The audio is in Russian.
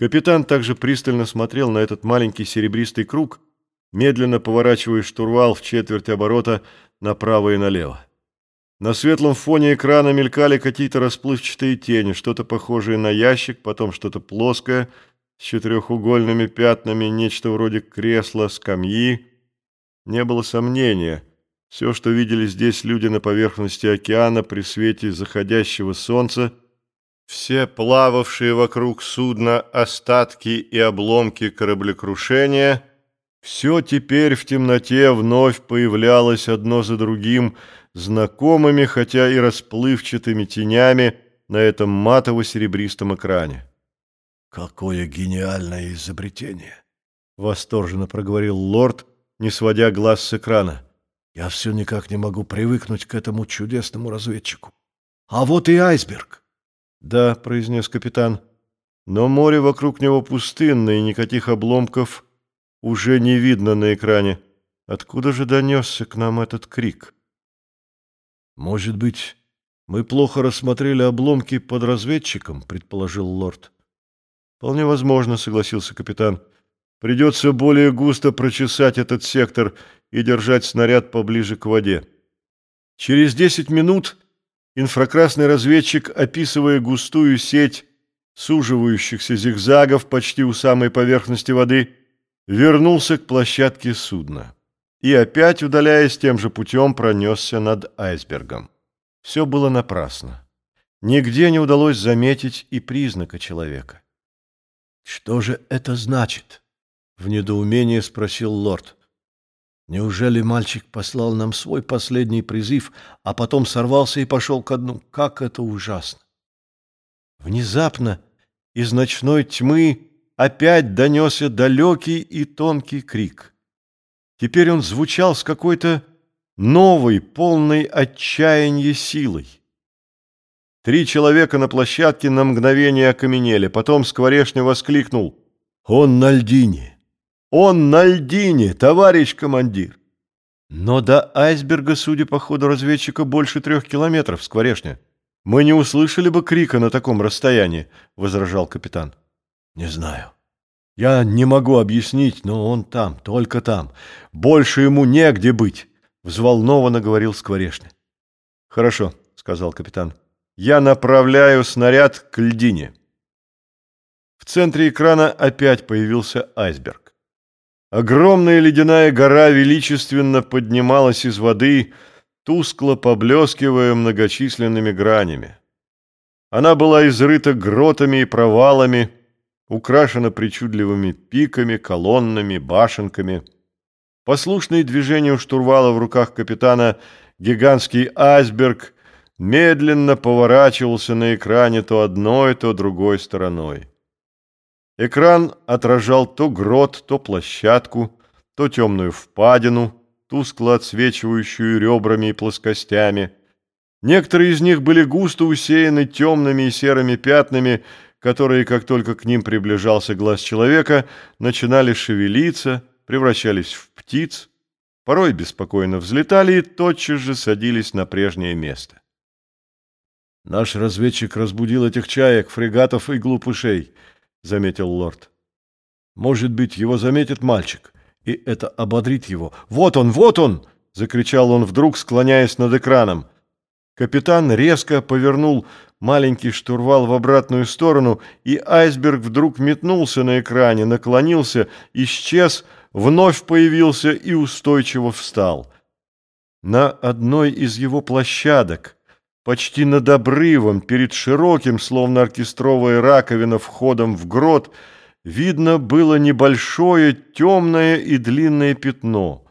Капитан также пристально смотрел на этот маленький серебристый круг, медленно поворачивая штурвал в четверть оборота направо и налево. На светлом фоне экрана мелькали какие-то расплывчатые тени, что-то похожее на ящик, потом что-то плоское, с четырехугольными пятнами, нечто вроде кресла, скамьи. Не было сомнения. Все, что видели здесь люди на поверхности океана при свете заходящего солнца, все плававшие вокруг судна остатки и обломки кораблекрушения, все теперь в темноте вновь появлялось одно за другим, знакомыми, хотя и расплывчатыми тенями на этом матово-серебристом экране. «Какое гениальное изобретение!» — восторженно проговорил лорд, не сводя глаз с экрана. «Я все никак не могу привыкнуть к этому чудесному разведчику. А вот и айсберг!» «Да», — произнес капитан, — «но море вокруг него пустынное, и никаких обломков уже не видно на экране. Откуда же донесся к нам этот крик?» «Может быть, мы плохо рассмотрели обломки под разведчиком?» — предположил лорд. «Вполне возможно», — согласился капитан. «Придется более густо прочесать этот сектор и держать снаряд поближе к воде». Через десять минут инфракрасный разведчик, описывая густую сеть суживающихся зигзагов почти у самой поверхности воды, вернулся к площадке судна и опять, удаляясь тем же путем, пронесся над айсбергом. Все было напрасно. Нигде не удалось заметить и признака человека. «Что же это значит?» — в недоумении спросил лорд. «Неужели мальчик послал нам свой последний призыв, а потом сорвался и пошел ко дну? Как это ужасно!» Внезапно из ночной тьмы опять донесся далекий и тонкий крик. Теперь он звучал с какой-то новой, полной отчаяния силой. Три человека на площадке на мгновение окаменели. Потом Скворешня воскликнул. «Он на льдине! Он на льдине, товарищ командир!» Но до айсберга, судя по ходу разведчика, больше трех километров, Скворешня. Мы не услышали бы крика на таком расстоянии, — возражал капитан. Не знаю. Я не могу объяснить, но он там, только там. Больше ему негде быть, — взволнованно говорил Скворешня. Хорошо, — сказал капитан. Я направляю снаряд к льдине. В центре экрана опять появился айсберг. Огромная ледяная гора величественно поднималась из воды, тускло поблескивая многочисленными гранями. Она была изрыта гротами и провалами, украшена причудливыми пиками, колоннами, башенками. Послушный движению штурвала в руках капитана гигантский айсберг медленно поворачивался на экране то одной, то другой стороной. Экран отражал то грот, то площадку, то темную впадину, тускло отсвечивающую ребрами и плоскостями. Некоторые из них были густо усеяны темными и серыми пятнами, которые, как только к ним приближался глаз человека, начинали шевелиться, превращались в птиц, порой беспокойно взлетали и тотчас же садились на прежнее место. «Наш разведчик разбудил этих чаек, фрегатов и глупышей», — заметил лорд. «Может быть, его заметит мальчик, и это ободрит его. Вот он, вот он!» — закричал он вдруг, склоняясь над экраном. Капитан резко повернул маленький штурвал в обратную сторону, и айсберг вдруг метнулся на экране, наклонился, исчез, вновь появился и устойчиво встал. На одной из его площадок — почти над обрывом, перед широким, словно оркестровая раковина, входом в грот, видно было небольшое темное и длинное пятно.